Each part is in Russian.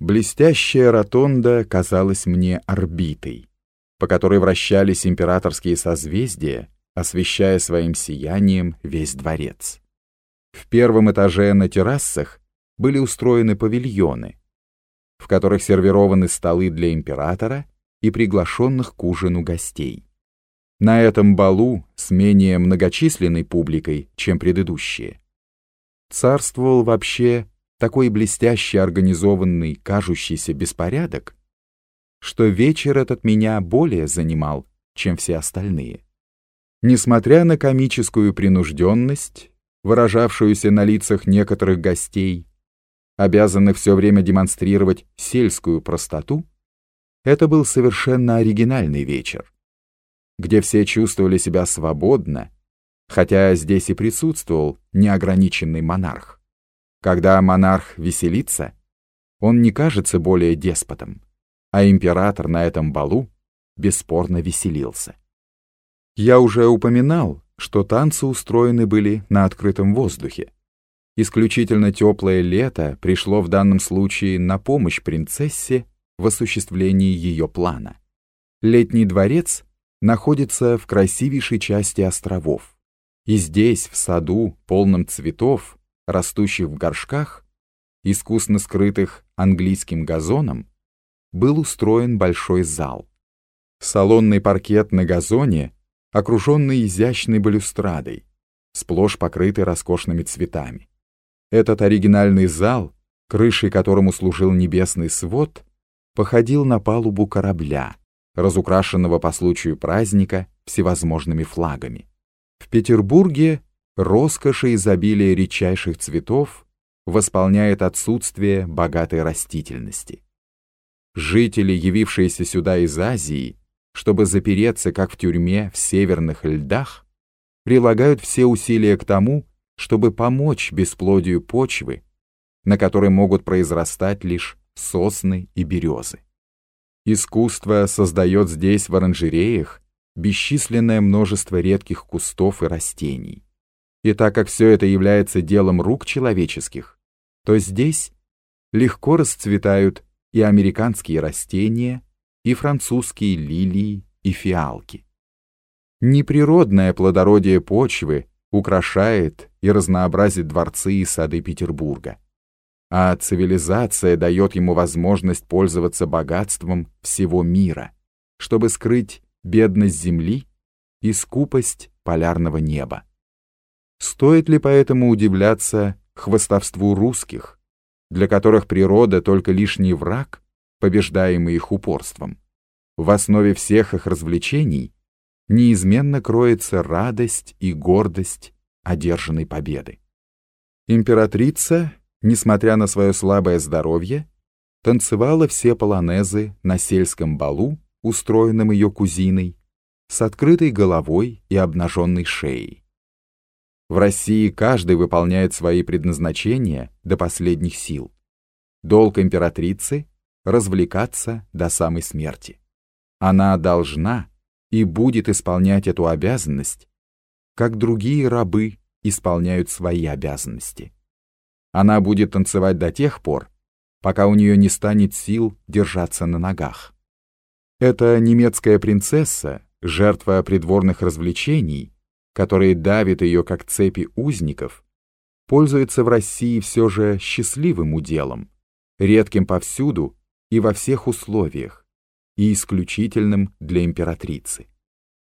Блестящая ротонда казалась мне орбитой, по которой вращались императорские созвездия, освещая своим сиянием весь дворец. В первом этаже на террасах были устроены павильоны, в которых сервированы столы для императора и приглашенных к ужину гостей. На этом балу с менее многочисленной публикой, чем предыдущие, царствовал вообще такой блестяще организованный, кажущийся беспорядок, что вечер этот меня более занимал, чем все остальные. Несмотря на комическую принужденность, выражавшуюся на лицах некоторых гостей, обязанных все время демонстрировать сельскую простоту, это был совершенно оригинальный вечер, где все чувствовали себя свободно, хотя здесь и присутствовал неограниченный монарх. Когда монарх веселится, он не кажется более деспотом, а император на этом балу бесспорно веселился. Я уже упоминал, что танцы устроены были на открытом воздухе. Исключительно теплое лето пришло в данном случае на помощь принцессе в осуществлении ее плана. Летний дворец находится в красивейшей части островов. И здесь, в саду, полном цветов, растущих в горшках, искусно скрытых английским газоном, был устроен большой зал. Салонный паркет на газоне, окруженный изящной балюстрадой, сплошь покрытый роскошными цветами. Этот оригинальный зал, крышей которому служил небесный свод, походил на палубу корабля, разукрашенного по случаю праздника всевозможными флагами. В Петербурге роскошь и изобилие редчайших цветов восполняет отсутствие богатой растительности. Жители, явившиеся сюда из Азии, чтобы запереться, как в тюрьме, в северных льдах, прилагают все усилия к тому, чтобы помочь бесплодию почвы, на которой могут произрастать лишь сосны и березы. Искусство создает здесь в оранжереях бесчисленное множество редких кустов и растений. И так как все это является делом рук человеческих, то здесь легко расцветают и американские растения, и французские лилии и фиалки. Неприродное плодородие почвы украшает и разнообразит дворцы и сады Петербурга, а цивилизация дает ему возможность пользоваться богатством всего мира, чтобы скрыть бедность земли и скупость полярного неба. Стоит ли поэтому удивляться хвостовству русских, для которых природа только лишний враг, побеждаемый их упорством? В основе всех их развлечений неизменно кроется радость и гордость одержанной победы. Императрица, несмотря на свое слабое здоровье, танцевала все полонезы на сельском балу, устроенном ее кузиной, с открытой головой и обнаженной шеей. В России каждый выполняет свои предназначения до последних сил. Долг императрицы — развлекаться до самой смерти. Она должна и будет исполнять эту обязанность, как другие рабы исполняют свои обязанности. Она будет танцевать до тех пор, пока у нее не станет сил держаться на ногах. Эта немецкая принцесса, жертва придворных развлечений, которые давят ее как цепи узников, пользуется в России все же счастливым уделом, редким повсюду и во всех условиях, и исключительным для императрицы.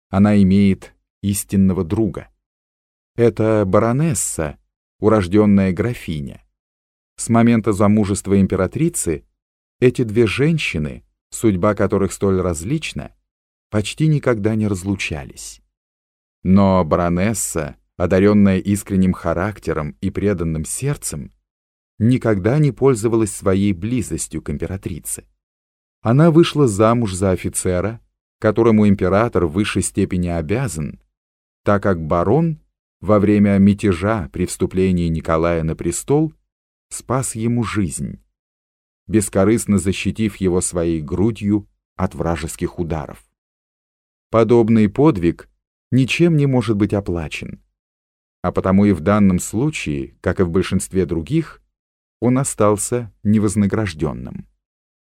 Она имеет истинного друга. Это баронесса, урожденная графиня. С момента замужества императрицы эти две женщины, судьба которых столь различна, почти никогда не разлучались. Но баронесса, одаренная искренним характером и преданным сердцем, никогда не пользовалась своей близостью к императрице. Она вышла замуж за офицера, которому император в высшей степени обязан, так как барон во время мятежа при вступлении Николая на престол спас ему жизнь, бескорыстно защитив его своей грудью от вражеских ударов. Подобный подвиг ничем не может быть оплачен. А потому и в данном случае, как и в большинстве других, он остался невознагражденным.